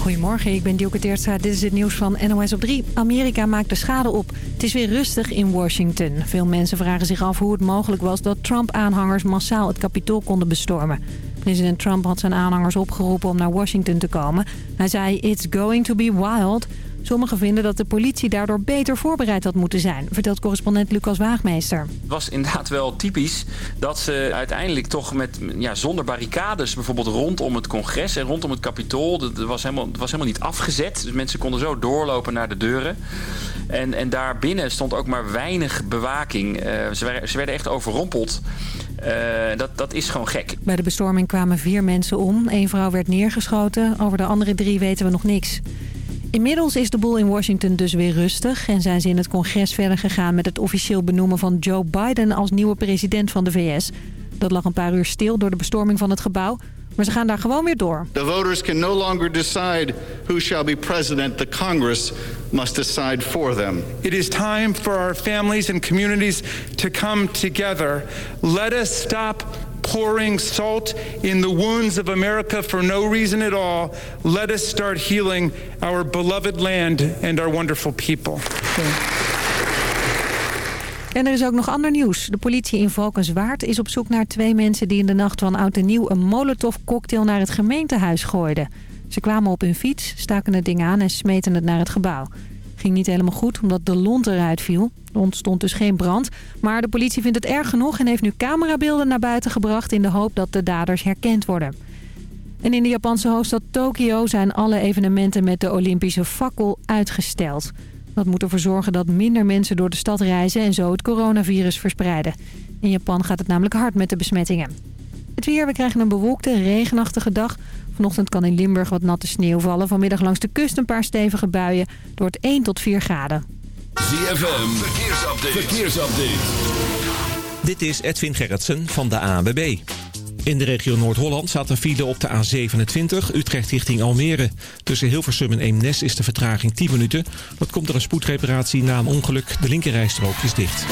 Goedemorgen, ik ben Dielke Teertstra. Dit is het nieuws van NOS op 3. Amerika maakt de schade op. Het is weer rustig in Washington. Veel mensen vragen zich af hoe het mogelijk was dat Trump-aanhangers massaal het kapitool konden bestormen. President Trump had zijn aanhangers opgeroepen om naar Washington te komen. Hij zei, it's going to be wild. Sommigen vinden dat de politie daardoor beter voorbereid had moeten zijn, vertelt correspondent Lucas Waagmeester. Het was inderdaad wel typisch dat ze uiteindelijk toch met, ja, zonder barricades, bijvoorbeeld rondom het congres en rondom het kapitool, dat was helemaal, dat was helemaal niet afgezet. Dus mensen konden zo doorlopen naar de deuren. En, en daarbinnen stond ook maar weinig bewaking. Uh, ze, werden, ze werden echt overrompeld. Uh, dat, dat is gewoon gek. Bij de bestorming kwamen vier mensen om. Eén vrouw werd neergeschoten. Over de andere drie weten we nog niks. Inmiddels is de boel in Washington dus weer rustig... en zijn ze in het congres verder gegaan met het officieel benoemen van Joe Biden... als nieuwe president van de VS. Dat lag een paar uur stil door de bestorming van het gebouw... maar ze gaan daar gewoon weer door. The voters can no longer decide who shall be president. The Congress must decide for them. It is time for our families and communities to come together. Let us stop pouring salt in the wounds of America for no reason at all. Let us start healing our beloved land and our wonderful people. En er is ook nog ander nieuws. De politie in Valkenswaard is op zoek naar twee mensen... die in de nacht van oud en nieuw een molotov-cocktail naar het gemeentehuis gooiden. Ze kwamen op hun fiets, staken het ding aan en smeten het naar het gebouw. Ging niet helemaal goed omdat de lont eruit viel. Er ontstond dus geen brand. Maar de politie vindt het erg genoeg en heeft nu camerabeelden naar buiten gebracht... in de hoop dat de daders herkend worden. En in de Japanse hoofdstad Tokio zijn alle evenementen met de Olympische fakkel uitgesteld. Dat moet ervoor zorgen dat minder mensen door de stad reizen en zo het coronavirus verspreiden. In Japan gaat het namelijk hard met de besmettingen. Het weer, we krijgen een bewolkte, regenachtige dag. Vanochtend kan in Limburg wat natte sneeuw vallen. Vanmiddag langs de kust een paar stevige buien. Door het 1 tot 4 graden. ZFM, verkeersupdate. verkeersupdate. Dit is Edwin Gerritsen van de ANWB. In de regio Noord-Holland staat een file op de A27, Utrecht richting Almere. Tussen Hilversum en Eemnes is de vertraging 10 minuten. Dat komt door een spoedreparatie na een ongeluk. De linkerrijstrook is dicht.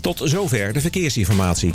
Tot zover de verkeersinformatie.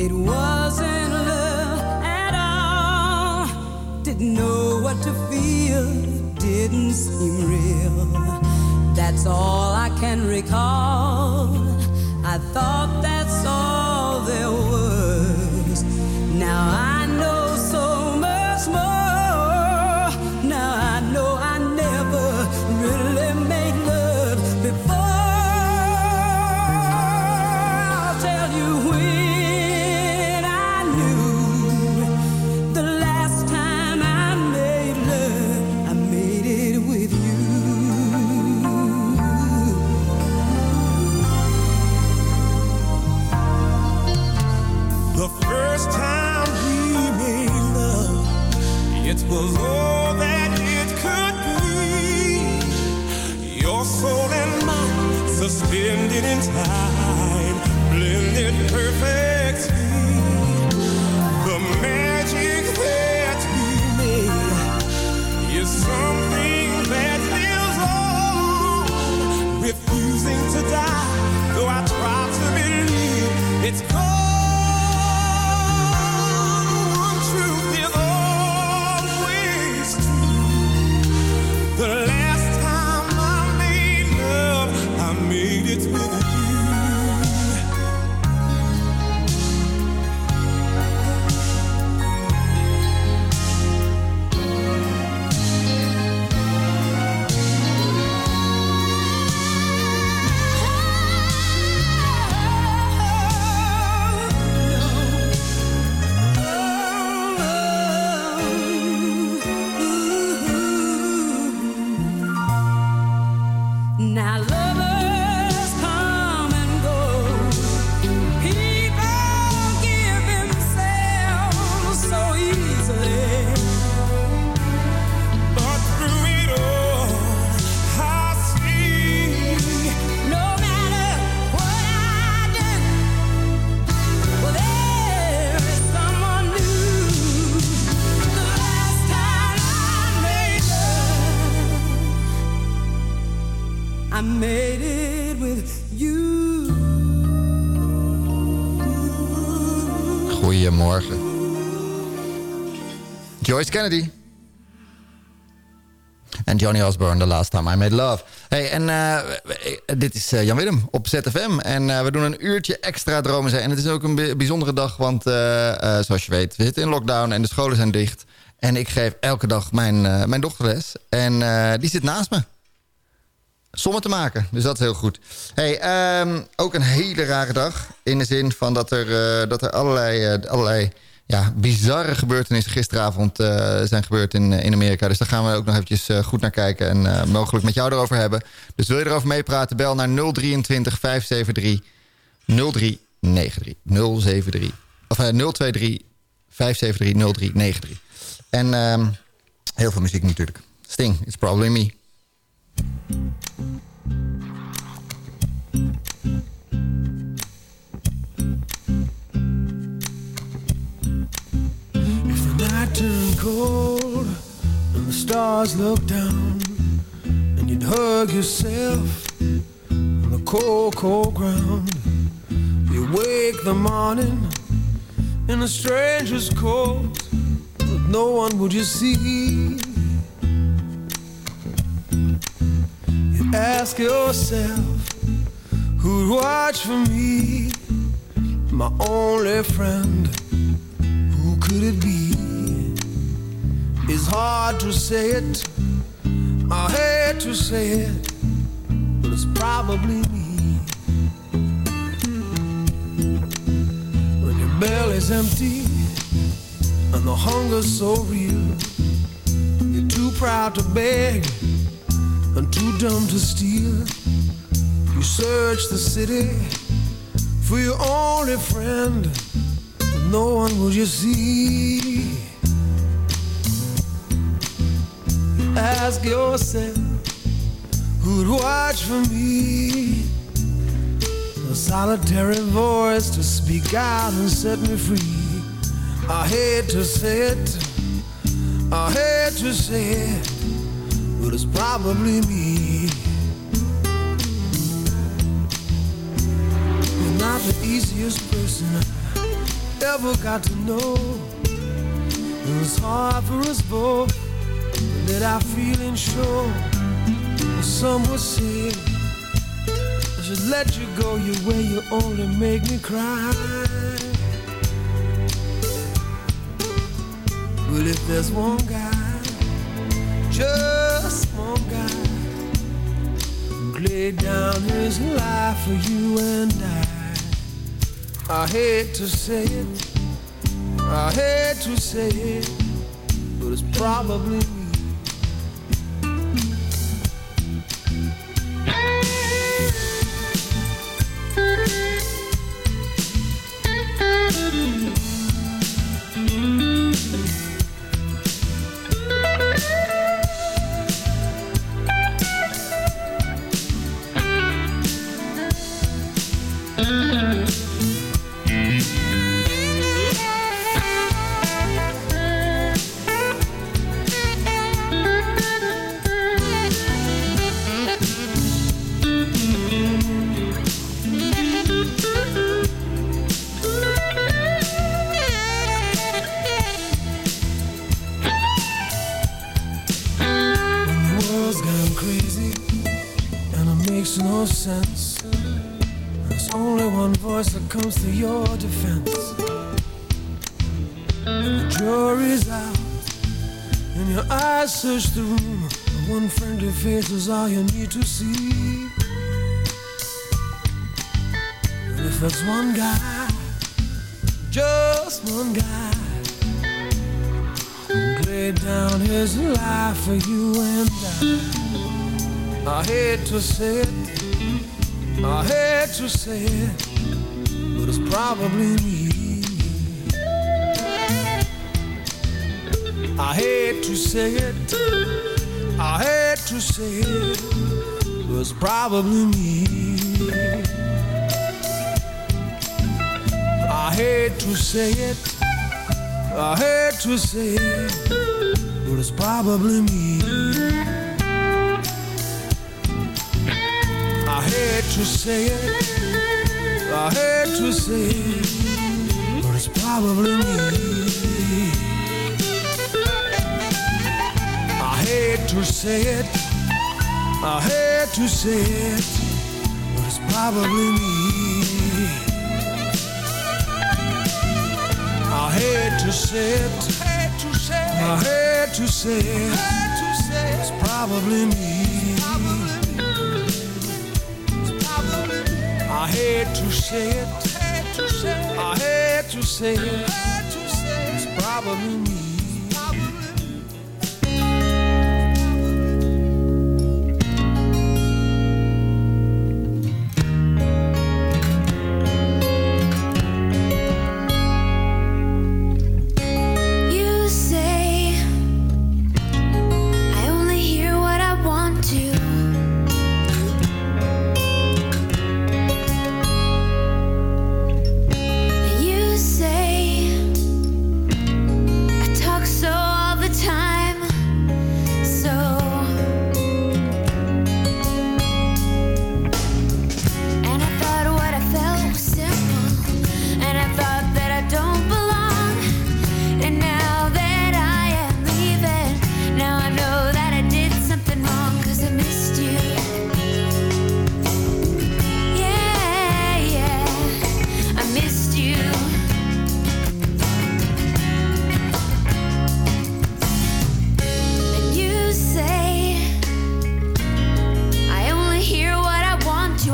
it wasn't love at all. Didn't know what to feel, didn't seem real. That's all I can recall. Joyce Kennedy. En Johnny Osborne, The Last Time I Made Love. Hey, en eh, dit is eh, Jan Willem op ZFM. En eh, we doen een uurtje extra dromen zijn. En het is ook een bi- bijzondere dag, want zoals je weet... we zitten in lockdown en de scholen zijn dicht. En ik geef elke dag mijn, mijn dochter les. En die zit naast me. Sommen te maken, dus dat is heel goed. Hey, ehm, ook een hele rare dag. In de zin van dat er, dat er allerlei, eh, allerlei ja, bizarre gebeurtenissen gisteravond eh, zijn gebeurd in, in Amerika. Dus daar gaan we ook nog eventjes eh, goed naar kijken en eh, mogelijk met jou erover hebben. Dus wil je erover meepraten, bel naar 023 573 0393. 073. Of eh, 023 573 0393. En ehm, heel veel muziek natuurlijk. Sting, It's Probably Me. Cold and the stars look down, and you'd hug yourself on the cold, cold ground, you wake the morning in a stranger's coat, but no one would you see. You ask yourself, who'd watch for me, my only friend? Who could it be? It's hard to say it. I hate to say it, but it's probably me. When your belly's empty and the hunger's so real, you're too proud to beg and too dumb to steal. You search the city for your only friend but no one will you see. Ask yourself, who'd watch for me? A solitary voice to speak out and set me free. I hate to say it, I hate to say it, but it's probably me. You're not the easiest person I ever got to know. It was hard for us both let our feelings show. Some would say I should let you go your way. You only make me cry. But if there's one guy, just one guy, who laid down his life for you and I. I hate to say it, I hate to say it, but it's probably for you and I. I hate to say it, I hate to say it, but it's probably me. I hate to say it, I hate to say it, but it's probably me. I hate to say it, I hate to say it, but it's probably me. I hate to say it, I hate to say it, but it's probably me. I hate to say it, I hate to say it, but it's probably me. I hate to say it, I hate to say I to say it's probably me. I hate to say it, I hate to say it, it's probably me.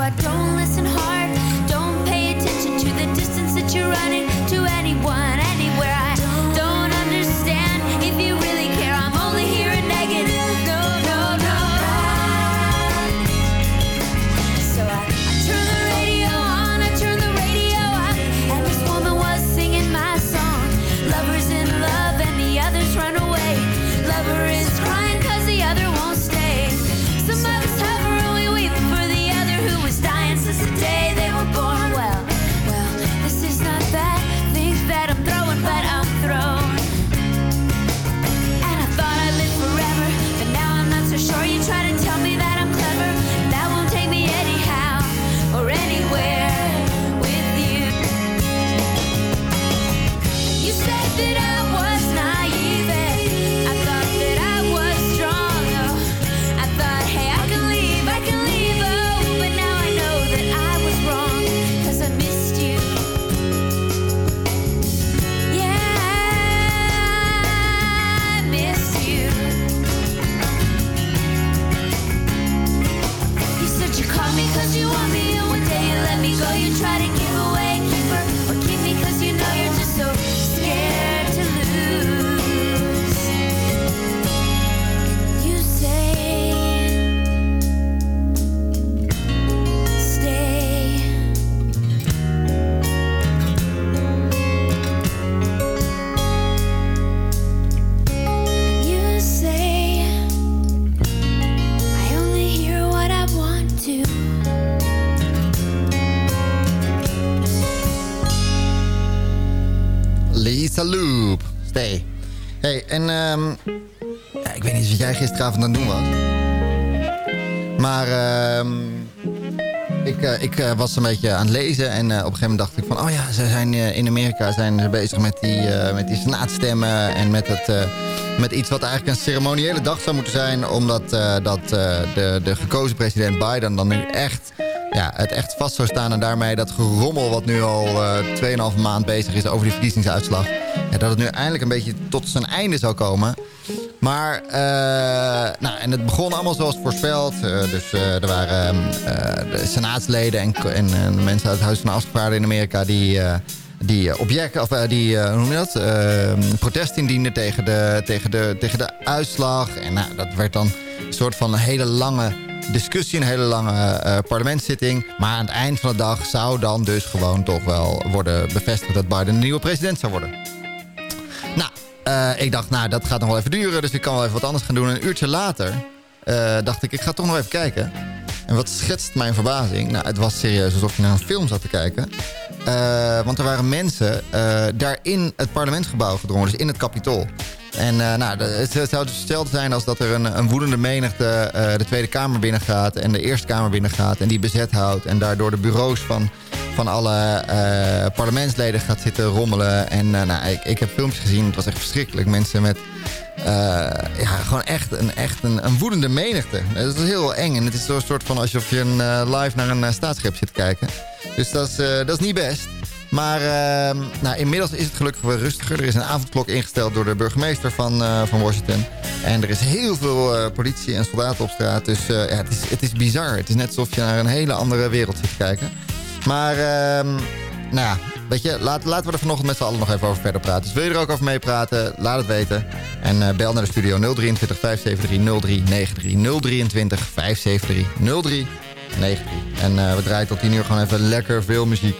Want to. I don't listen hard, Stay. Hey, en ehm, ja, ik weet niet wat jij gisteravond aan het doen was. Maar ehm, ik, eh, ik eh, was een beetje aan het lezen en eh, op een gegeven moment dacht ik van... oh ja, ze zijn in Amerika zijn ze bezig met die, met die senaatstemmen en met, het, met iets wat eigenlijk een ceremoniële dag zou moeten zijn... omdat dat, de, de gekozen president Biden dan nu echt ja, het echt vast zou staan... en daarmee dat gerommel wat nu al eh 2,5 maand bezig is over die verkiezingsuitslag... Ja, dat het nu eindelijk een beetje tot zijn einde zou komen... Maar, eh, nou, en het begon allemaal zoals voorspeld. Eh, dus er waren eh, de senaatsleden en, en mensen uit het Huis van Afgevaardigden in Amerika... die, die object, of die, hoe noem je dat? Eh, protest indienden tegen de, tegen, de, tegen de uitslag. En nou, dat werd dan een soort van een hele lange discussie, een hele lange eh, parlementszitting. Maar aan het eind van de dag zou dan dus gewoon toch wel worden bevestigd... dat Biden de nieuwe president zou worden. Nou, eh, ik dacht, nou, dat gaat nog wel even duren. Dus ik kan wel even wat anders gaan doen. Een uurtje later eh, dacht ik, ik ga toch nog even kijken. En wat schetst mijn verbazing? Nou, het was serieus alsof je naar een film zat te kijken. Want er waren mensen eh, daar in het parlementsgebouw gedrongen. Dus in het kapitool. En eh, nou, het zou dus hetzelfde zijn als dat er een, een woedende menigte eh, de Tweede Kamer binnengaat... en de Eerste Kamer binnengaat en die bezet houdt... en daardoor de bureaus van, van alle eh, parlementsleden gaat zitten rommelen. En nou, ik, ik heb filmpjes gezien, het was echt verschrikkelijk. Mensen met ja, gewoon echt, een, echt een, een woedende menigte. Het is heel eng en het is zo'n soort van alsof je een, live naar een staatsgreep zit kijken. Dus dat is, dat is niet best. Maar ehm, nou, inmiddels is het gelukkig weer rustiger. Er is een avondklok ingesteld door de burgemeester van, eh, van Washington. En er is heel veel eh, politie en soldaten op straat. Dus eh, ja, het, is, het is bizar. Het is net alsof je naar een hele andere wereld zit te kijken. Maar ehm, nou ja, weet je, laten we er vanochtend met z'n allen nog even over verder praten. Dus wil je er ook over meepraten, laat het weten. En bel naar de studio 023 573 0393. 023 573 0393. En we draaien tot 10 uur gewoon even lekker veel muziek.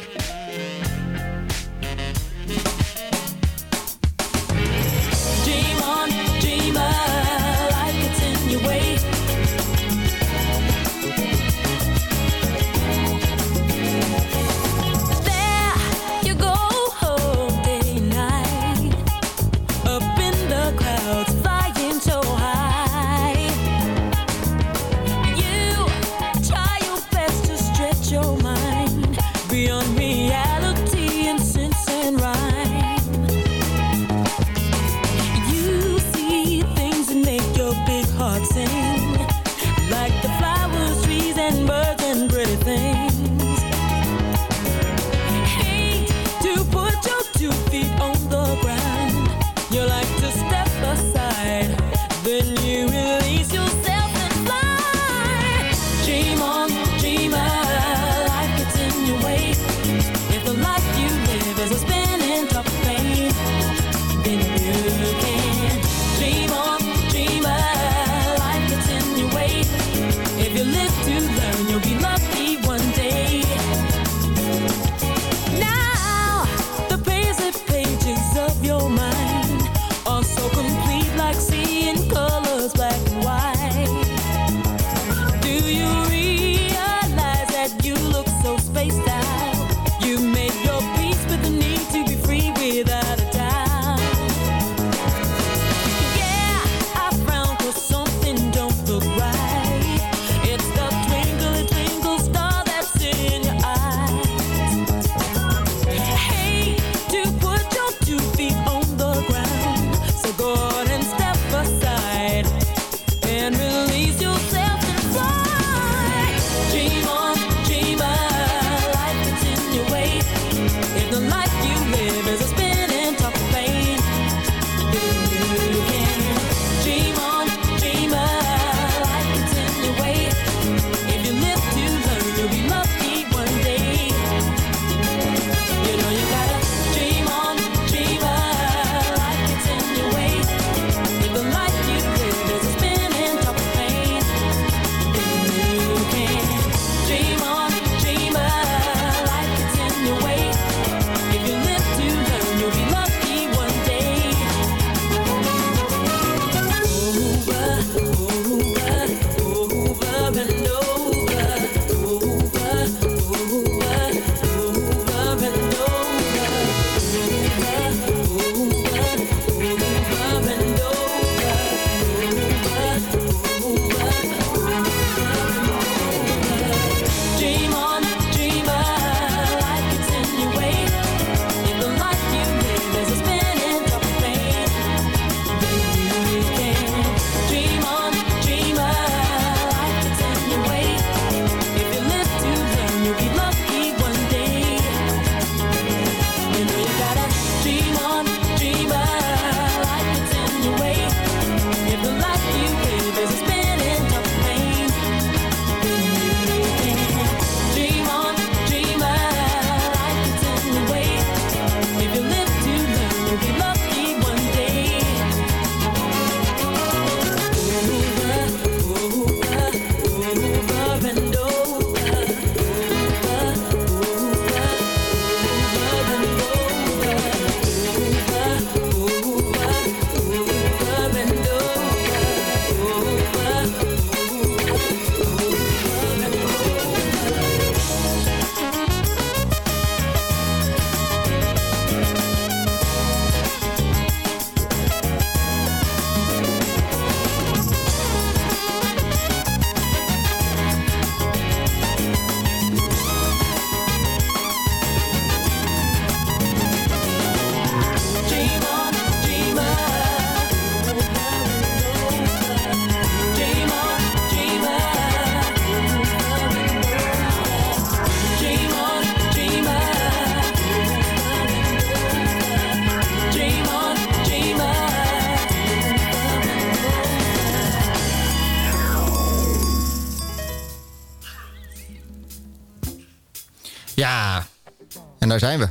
Daar zijn we.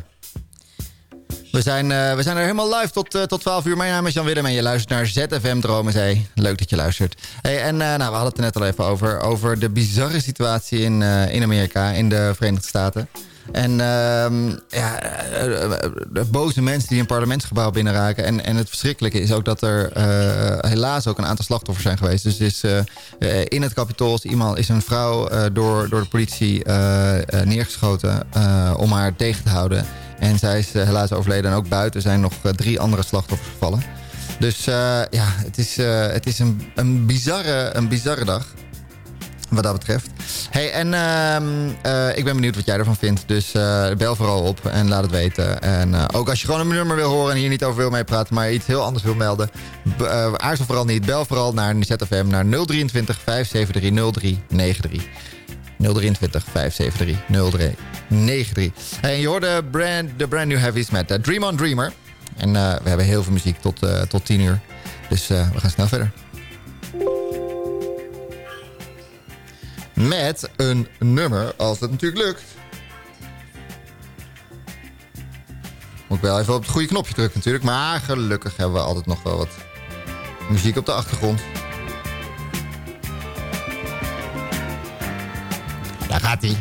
We zijn, eh, we zijn er helemaal live tot, eh, tot 12 uur. Mijn naam is Jan Willem en je luistert naar ZFM Dromenzee. Leuk dat je luistert. Hey, en eh, nou, we hadden het er net al even over. Over de bizarre situatie in, in Amerika, in de Verenigde Staten. En ehm, ja, eh, eh, boze mensen die een parlementsgebouw binnenraken. En, en het verschrikkelijke is ook dat er eh, helaas ook een aantal slachtoffers zijn geweest. Dus is, in het kapitool is, iemand, is een vrouw door, door de politie neergeschoten om haar tegen te houden. En zij is helaas overleden. En ook buiten zijn nog drie andere slachtoffers gevallen. Dus ja, het is, het is een, een, bizarre, een bizarre dag. Wat dat betreft. Hey, en ehm, eh, ik ben benieuwd wat jij ervan vindt. Dus eh, bel vooral op en laat het weten. En eh, ook als je gewoon een nummer wil horen en hier niet over wil meepraten, maar iets heel anders wil melden. aarzel vooral niet. Bel vooral naar ZFM naar 023 573 0393. 023 573 0393. Hey, en je hoorde brand, de brand new heavies met Dream on Dreamer. En we hebben heel veel muziek tot, tot 10 uur. Dus we gaan snel verder. Met een nummer, als het natuurlijk lukt. Moet ik wel even op het goede knopje drukken natuurlijk. Maar gelukkig hebben we altijd nog wel wat muziek op de achtergrond. Daar gaat hij.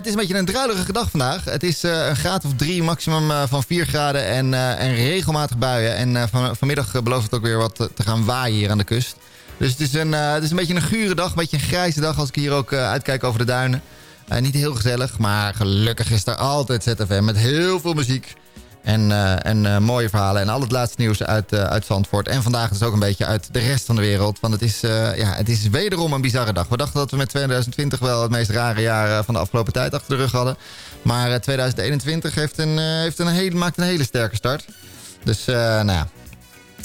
Het is een beetje een druilerige dag vandaag. Het is eh, een graad of drie, maximum eh, van 4 graden en, eh, en regelmatig buien. En van, vanmiddag belooft het ook weer wat te- gaan waaien hier aan de kust. Dus het is, een, het is een beetje een gure dag, een beetje een grijze dag als ik hier ook uitkijk over de duinen. Niet heel gezellig, maar gelukkig is er altijd ZFM met heel veel muziek. En, eh, en eh, mooie verhalen en al het laatste nieuws uit, eh, uit Zandvoort. En vandaag dus ook een beetje uit de rest van de wereld. Want het is, ja, het is wederom een bizarre dag. We dachten dat we met 2020 wel het meest rare jaar van de afgelopen tijd achter de rug hadden. Maar eh, 2021 heeft een, heeft een hele, maakt een hele sterke start. Dus nou ja,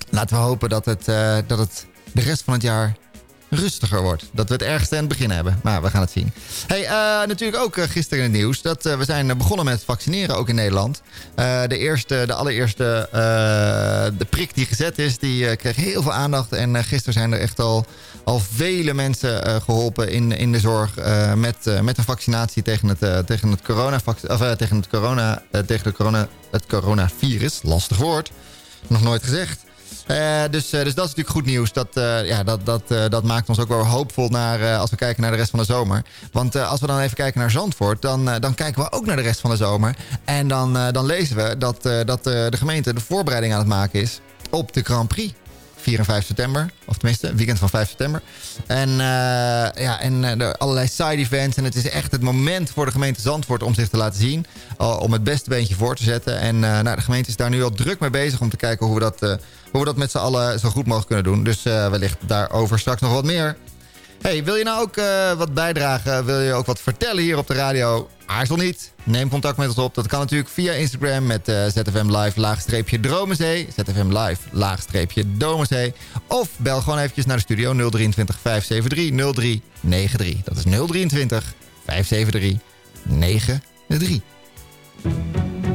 laten we hopen dat het, dat het de rest van het jaar rustiger wordt. Dat we het ergste aan het begin hebben. Maar we gaan het zien. Hey, eh, natuurlijk ook eh, gisteren in het nieuws. Dat, eh, we zijn begonnen met vaccineren, ook in Nederland. De, eerste, de allereerste de prik die gezet is, die kreeg heel veel aandacht. En gisteren zijn er echt al, al vele mensen eh, geholpen in, in de zorg... met, met een vaccinatie tegen het, tegen het, corona, of, tegen het, corona, tegen de corona, het coronavirus. Lastig woord. Nog nooit gezegd. Eh, dus, eh, dus dat is natuurlijk goed nieuws. Dat, eh, ja, dat, dat, dat maakt ons ook wel hoopvol naar, als we kijken naar de rest van de zomer. Want als we dan even kijken naar Zandvoort, dan, dan kijken we ook naar de rest van de zomer. En dan, dan lezen we dat, dat de gemeente de voorbereiding aan het maken is op de Grand Prix. 4 en 5 september. Of tenminste, weekend van 5 september. En, ja, en allerlei side events. En het is echt het moment voor de gemeente Zandvoort om zich te laten zien. Om het beste beentje voor te zetten. En nou, de gemeente is daar nu al druk mee bezig om te kijken hoe we dat, hoe we dat met z'n allen zo goed mogelijk kunnen doen. Dus eh, wellicht daarover straks nog wat meer. Hey, wil je nou ook eh, wat bijdragen? Wil je ook wat vertellen hier op de radio? Aarzel niet. Neem contact met ons op. Dat kan natuurlijk via Instagram met eh, ZFM Live laagstreepje Dromenzee. ZFM Live laagstreepje Domenzee. Of bel gewoon eventjes naar de studio 023 573 0393. Dat is 023 573 93.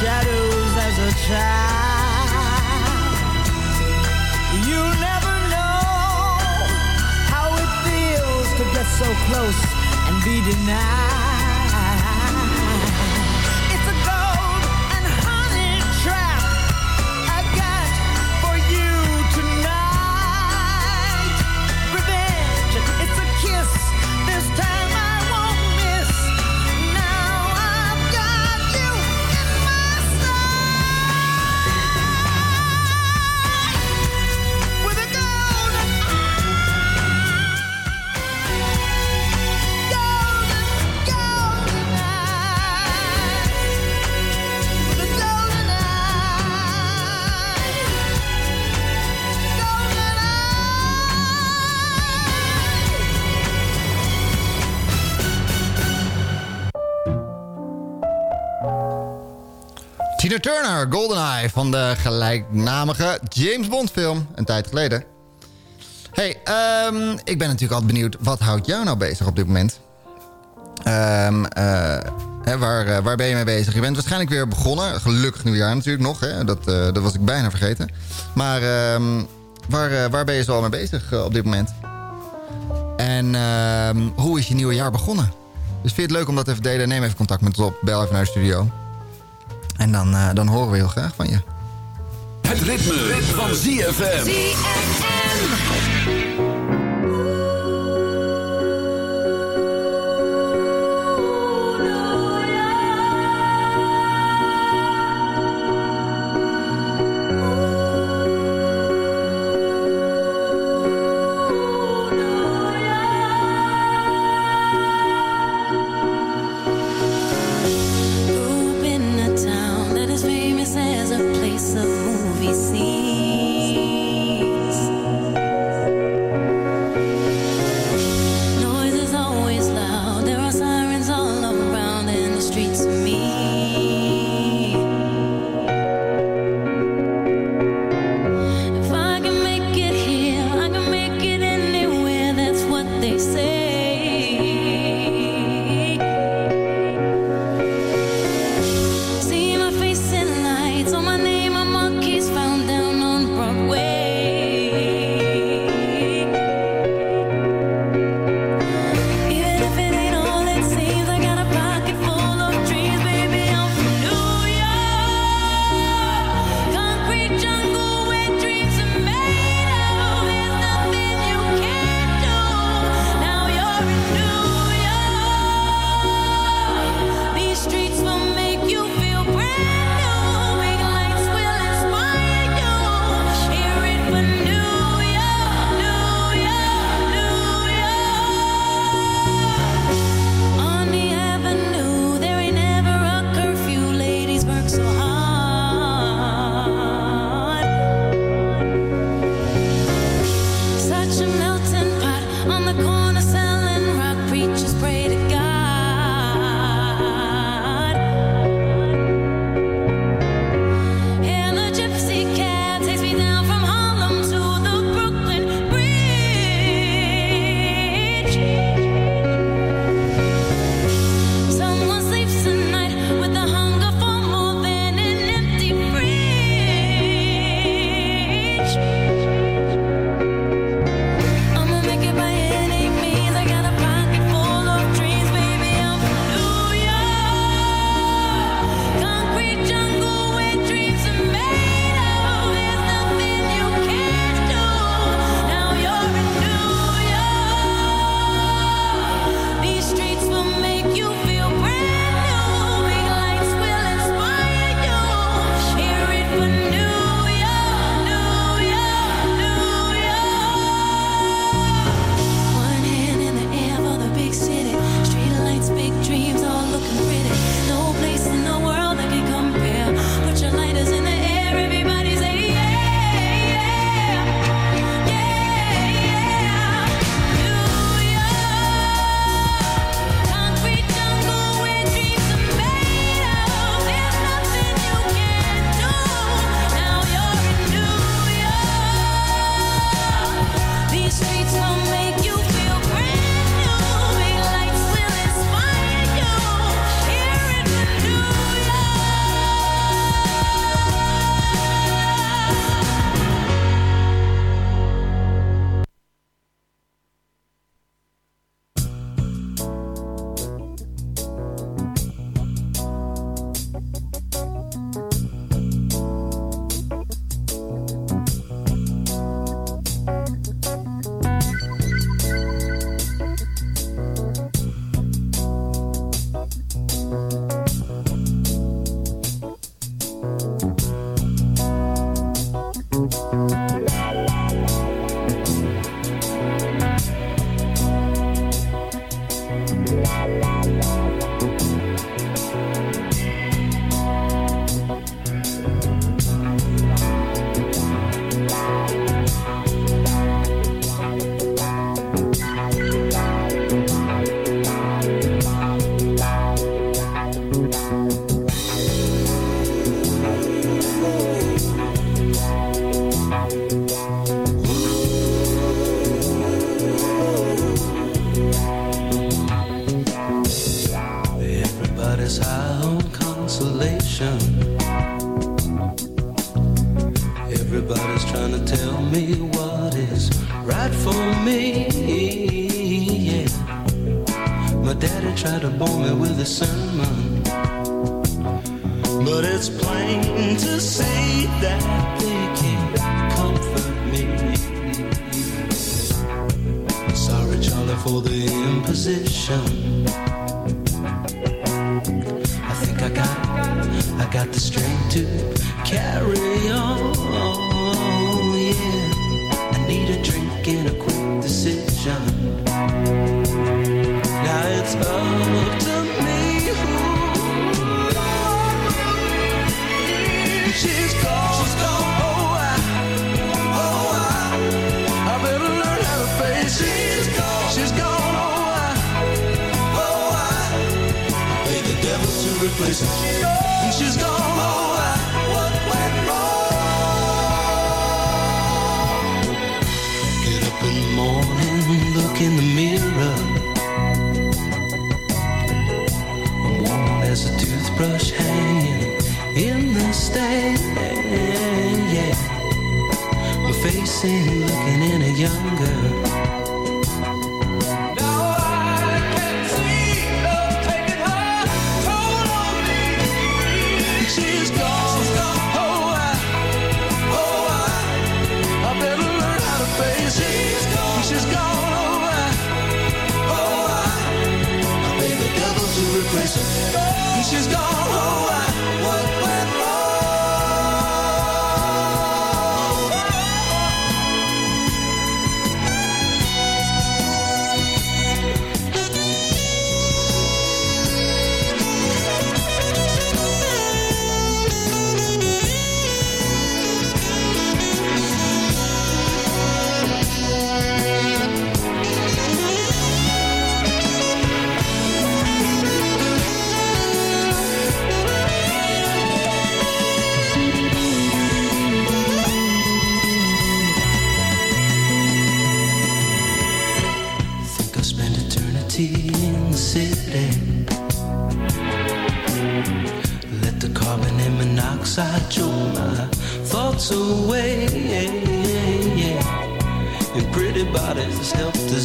shadows as a child. You'll never know how it feels to get so close and be denied. Tina Turner, GoldenEye van de gelijknamige James Bond film. Een tijd geleden. Hey, ehm, ik ben natuurlijk altijd benieuwd, wat houdt jou nou bezig op dit moment? Ehm, eh, hè, waar, eh, waar ben je mee bezig? Je bent waarschijnlijk weer begonnen. Gelukkig nieuwjaar natuurlijk nog. Hè? Dat, eh, dat was ik bijna vergeten. Maar ehm, waar, waar ben je zo al mee bezig op dit moment? En hoe is je nieuwe jaar begonnen? Dus vind je het leuk om dat even te delen? Neem even contact met ons op. Bel even naar de studio. En dan, eh, dan horen we heel graag van je. Het ritme, ritme. van ZFM. Grew toothbrush hanging in the stand. Yeah, my face ain't looking any younger. Now I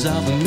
of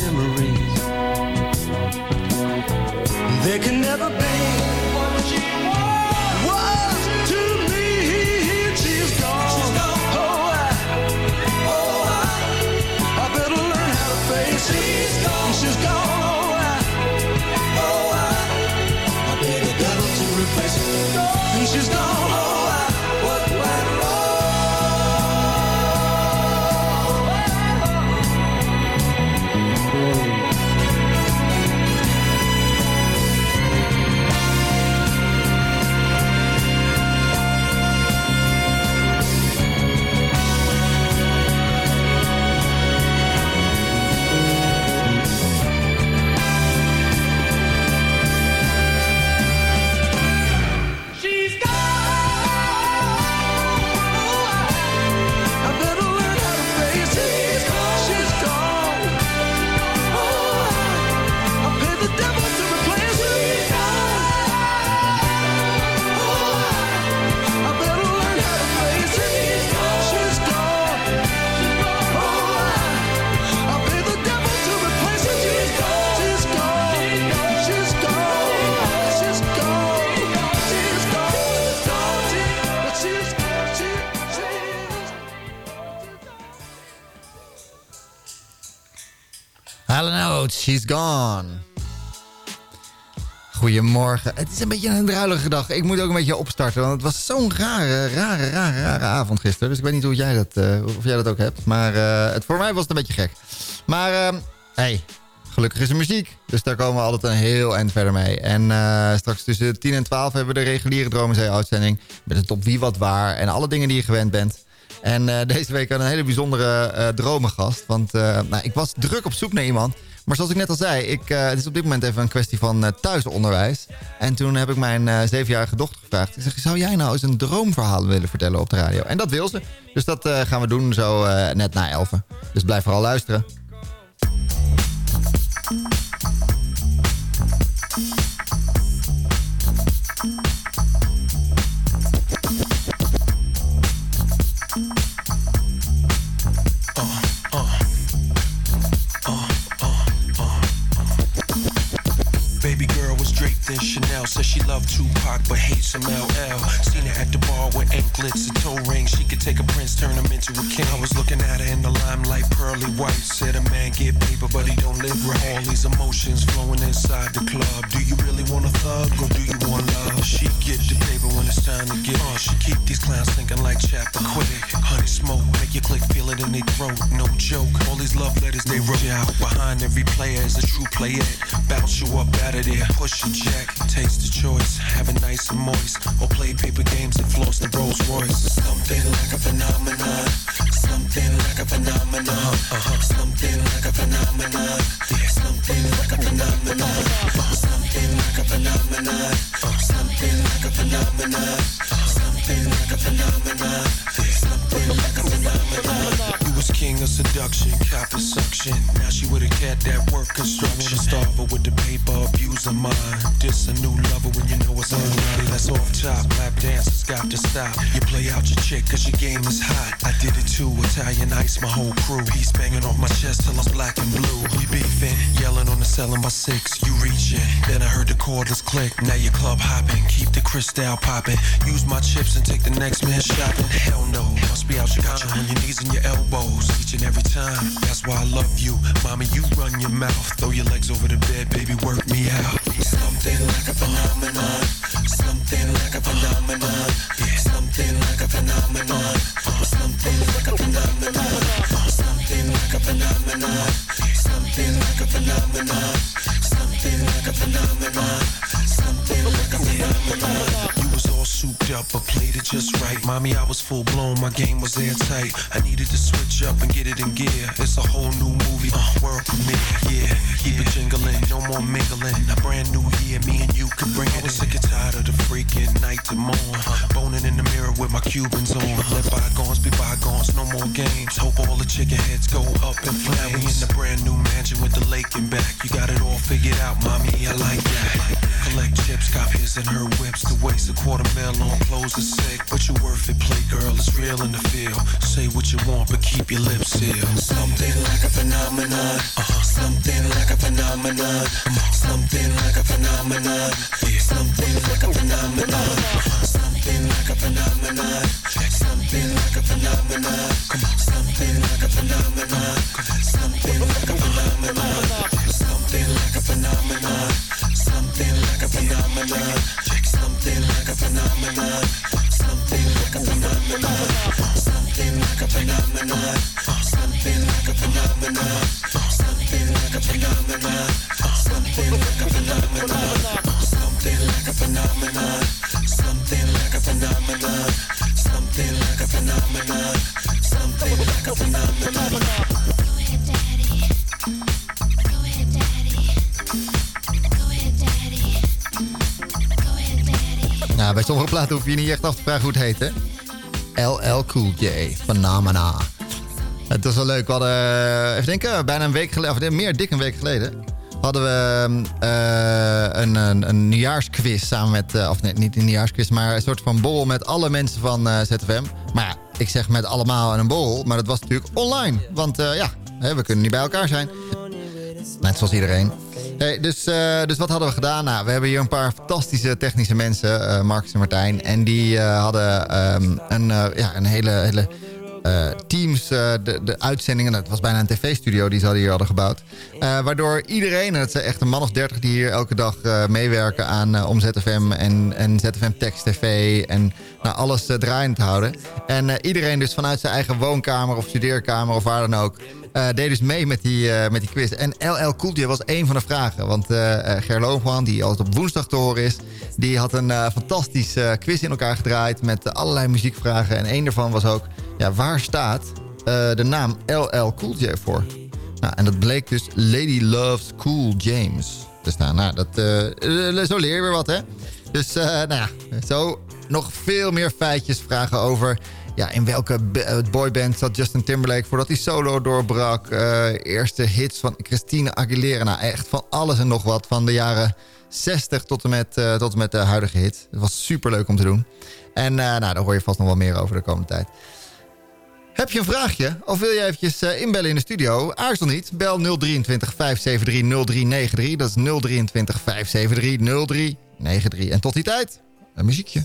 Goedemorgen. Het is een beetje een druilige dag. Ik moet ook een beetje opstarten, want het was zo'n rare, rare, rare, rare avond gisteren. Dus ik weet niet hoe jij dat, eh, of jij dat ook hebt. Maar eh, het, voor mij was het een beetje gek. Maar, eh, hey, gelukkig is er muziek. Dus daar komen we altijd een heel eind verder mee. En eh, straks tussen 10 en 12 hebben we de reguliere Dromenzee-uitzending. Met het op wie wat waar en alle dingen die je gewend bent. En deze week had een hele bijzondere dromengast. Want nou, ik was druk op zoek naar iemand. Maar zoals ik net al zei, ik, eh, het is op dit moment even een kwestie van eh, thuisonderwijs. En toen heb ik mijn eh, zevenjarige dochter gevraagd. Ik zeg, zou jij nou eens een droomverhaal willen vertellen op de radio? En dat wil ze. Dus dat gaan we doen zo net na elfen. Dus blijf vooral luisteren. Loved Tupac but hates some LL. Anklets and toe rings. She could take a prince, turn him into a king. I was looking at her in the limelight, pearly white. Said a man get paper, but he don't live right. All these emotions flowing inside the club. Do you really want a thug or do you want love? She get the paper when it's time to get on. She keep these clowns thinking like chapter quick. Honey smoke, make you click feel it in their throat. No joke. All these love letters they wrote you out. Behind every player is a true player. Bounce you up out of there, push and check. Taste the choice, have it nice and moist. Or play paper games and floss the Rolls Royce. Something like a phenomenon. Something like a phenomenon. Something like a phenomenon. Something like a phenomenon. Something like a phenomenon. Something like a phenomenon. Something like a phenomenon. Something like a phenomenon. King of seduction, cop and suction. Now she with a cat that work construction. Starve her with the paper, abuse of mine. This a new lover when you know it's online. That's off top, lap dancers got to stop. You play out your chick cause your game is hot. I did it too, Italian ice, my whole crew. Piece banging off my chest till I'm black and blue. We beefing, yelling on the selling by six. You reaching, then I heard the cordless click. Now you club hopping, keep the crystal popping. Use my chips and take the next man shopping. Hell no, must be out your got you on your knees and your elbows each and every time. That's why I love you, mommy. You run your mouth, throw your legs over the bed, baby. Work me out. Something like a phenomenon. Something like a phenomenon. Something like a phenomenon. Something like a phenomenon. Something like a phenomenon. Something like a phenomenon. Something like a phenomenon. Something like a phenomenon. Souped up, but played it just right. Mommy, I was full blown, my game was airtight. I needed to switch up and get it in gear. It's a whole new movie, uh, world premiere. Yeah, keep it jingling, no more mingling. A brand new year, me and you can bring it. I was sick and tired of the freaking night to morn. Boning in the mirror with my Cubans on. Let bygones be bygones, no more games. Hope all the chicken heads go up in flames. We in the brand new mansion with the lake in back. You got it all figured out, mommy. I like that. Collect chips, cop his and her whips. To waste a quarter mil on clothes is sick, but you worth it. Play girl, it's real in the field. Say what you want, but keep your lips sealed. Something like a phenomenon. Uh-huh. Something like a phenomenon. Something like a phenomenon. Yeah. Something like a phenomenon. Something like a phenomenon. Something like a phenomenon. Something like a phenomenon. Something like a phenomenon. Something like a phenomenon. Something like a phenomenon. Something like a phenomenon. Something like a phenomenon. Something like a phenomenon. Something like a phenomenon. Something like a phenomenon. Something like a phenomenon. Something like a phenomenon. Something like a phenomenon. Something like a phenomenon. Something like a phenomenon. Nou, bij sommige platen hoef je niet echt af te vragen hoe het heet, hè? LL Cool J, Phenomena. Het was wel leuk. We hadden, eh, even denken, bijna een week geleden, of meer dik een week geleden... hadden we eh, een, een, een nieuwjaarsquiz samen met... eh, of nee, niet een nieuwjaarsquiz, maar een soort van borrel met alle mensen van ZFM. Maar ja, ik zeg met allemaal en een borrel, maar dat was natuurlijk online. Want ja, we kunnen niet bij elkaar zijn. Net zoals iedereen. Dus, eh, dus wat hadden we gedaan? Nou, we hebben hier een paar fantastische technische mensen, Marcus en Martijn. En die eh, hadden ehm, een, ja, een hele, hele teams, de, de uitzendingen. Het was bijna een tv-studio die ze hier hadden gebouwd. Waardoor iedereen, en het zijn echt een man of dertig die hier elke dag meewerken aan uh, om ZFM en, en ZFM Text TV en nou, alles uh, draaiend te houden. En uh, iedereen dus vanuit zijn eigen woonkamer of studeerkamer of waar dan ook... Uh, deed dus mee met die, uh, met die quiz. En LL Cool J was één van de vragen. Want uh, Ger die altijd op woensdag te horen is... die had een fantastische quiz in elkaar gedraaid... met allerlei muziekvragen. En één daarvan was ook... Ja, waar staat de naam LL Cool J voor? Nou, en dat bleek dus Lady Loves Cool James te staan. Nou, dat, zo leer je weer wat, hè? Dus, nou ja, zo nog veel meer feitjes vragen over ja, in welke eh, boyband zat Justin Timberlake voordat hij solo doorbrak? Eh, eerste hits van Christine Aguilera. Nou, echt van alles en nog wat van de jaren 60 tot en met, eh, tot en met de huidige hit. Het was super leuk om te doen. En nou, daar hoor je vast nog wel meer over de komende tijd. Heb je een vraagje of wil je eventjes inbellen in de studio? Aarzel niet, bel 023 573 0393. Dat is 023 573 0393. En tot die tijd, een muziekje.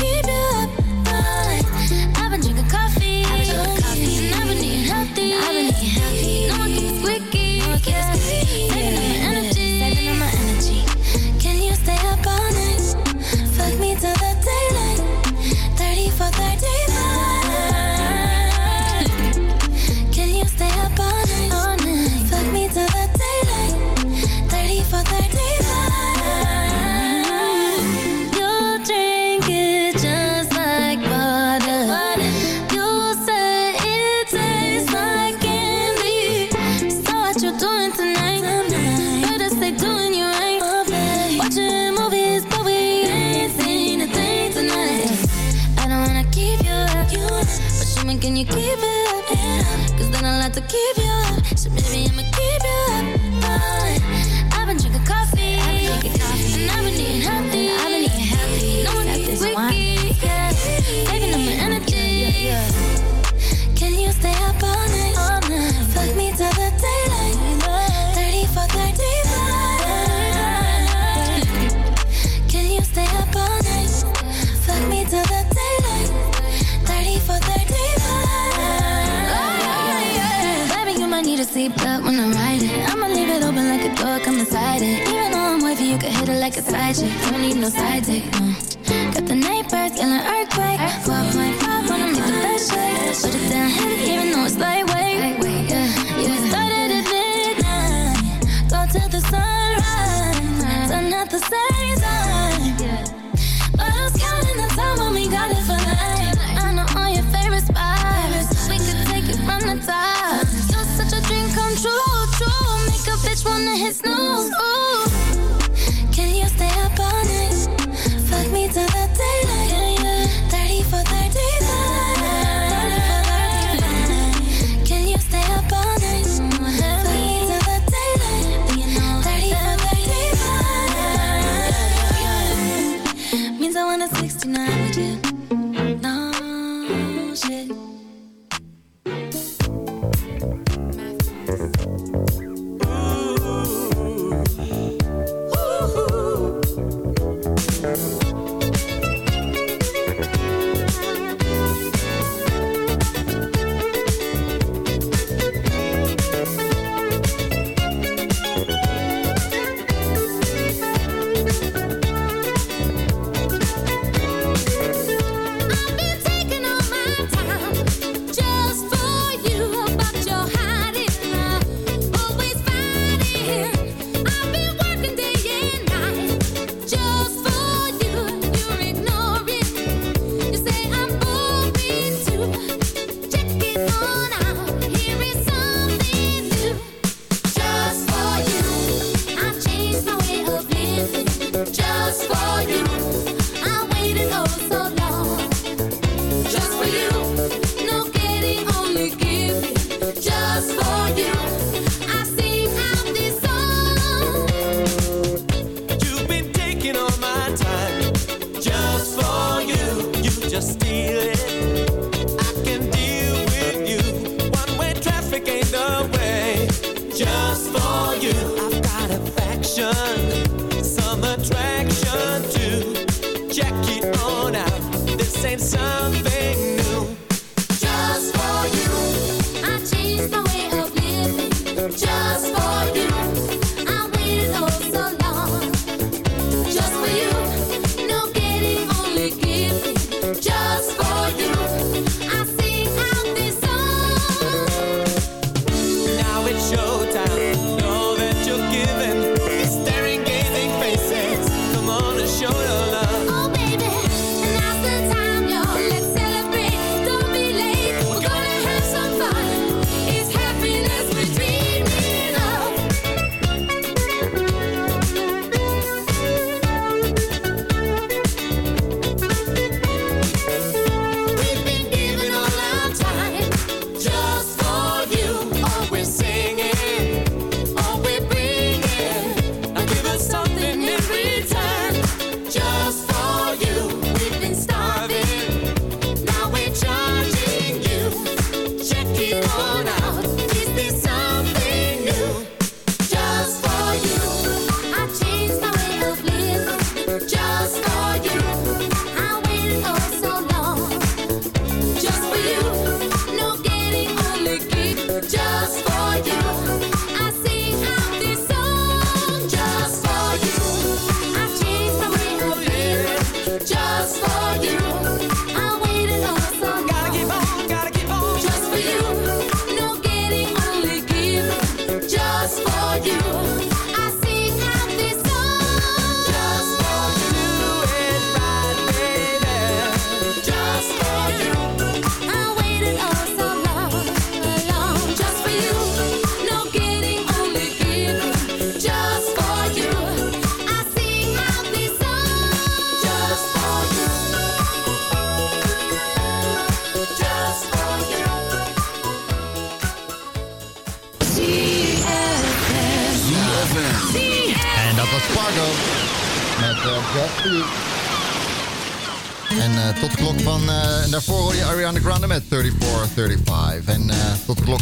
side don't need no sidekick. No. Got the nightbirds in an earthquake. 4.5 when I make the best shake. Put it down heavy, even though it's lightweight. Yeah, yeah. Started at midnight, go till the sunrise. Done at the same time. But counting the time when we got it for life. I know all your favorite spots. We could take it from the top. Such a dream come true, true. Make a bitch wanna hit. something En eh, tot de klok van... Eh, en daarvoor hoor je Ariana Grande met 34, 35. En eh, tot de klok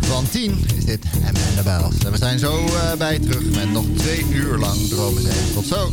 van 10 is dit Amanda En we zijn zo bij terug met nog twee uur lang dromen zijn. Tot zo.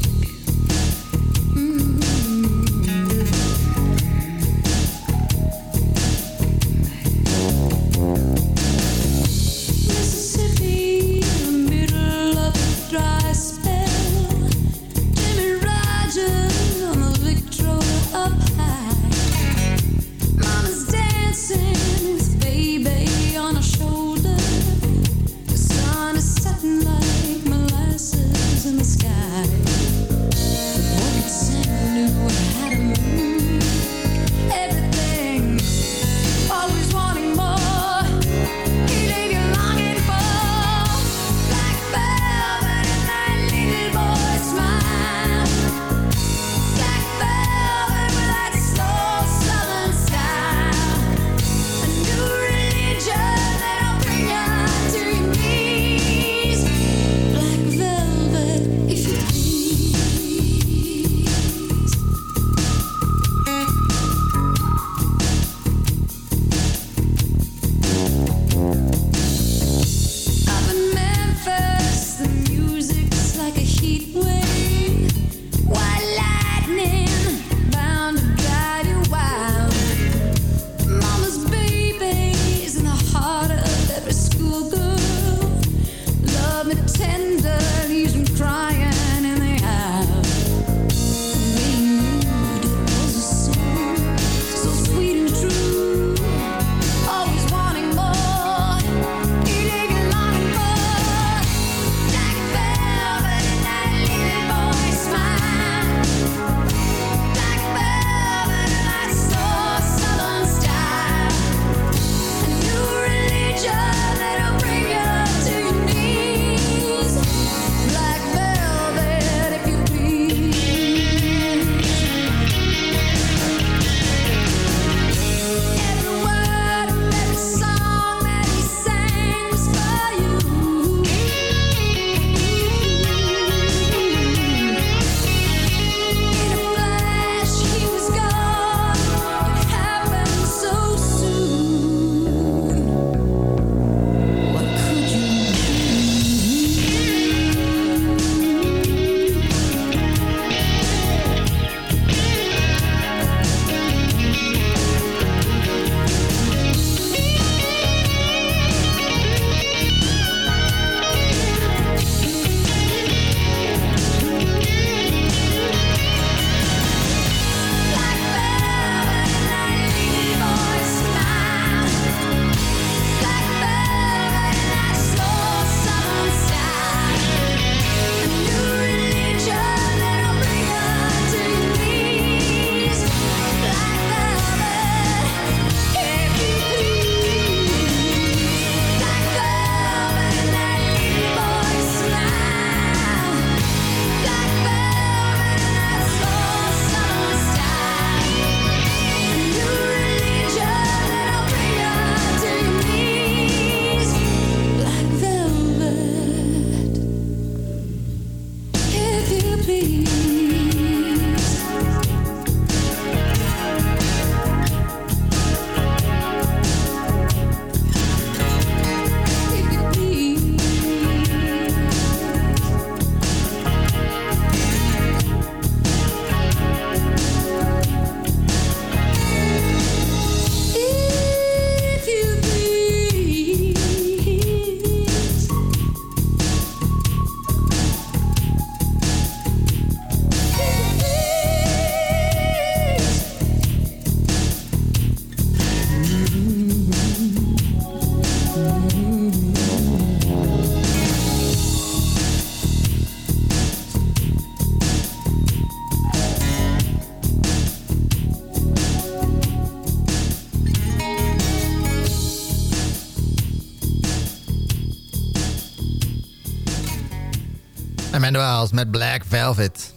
met Black Velvet.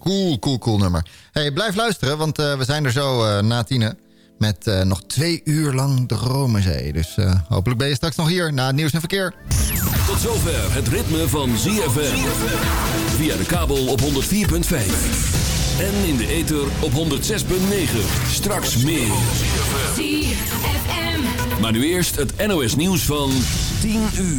Cool, cool, cool nummer. Hey, blijf luisteren, want eh, we zijn er zo eh, na tienen. Met eh, nog twee uur lang dromenzee. Dus hopelijk ben je straks nog hier na het nieuws en verkeer. Tot zover het ritme van ZFM. Via de kabel op 104.5. En in de ether op 106.9. Straks meer. Maar nu eerst het NOS nieuws van 10 uur.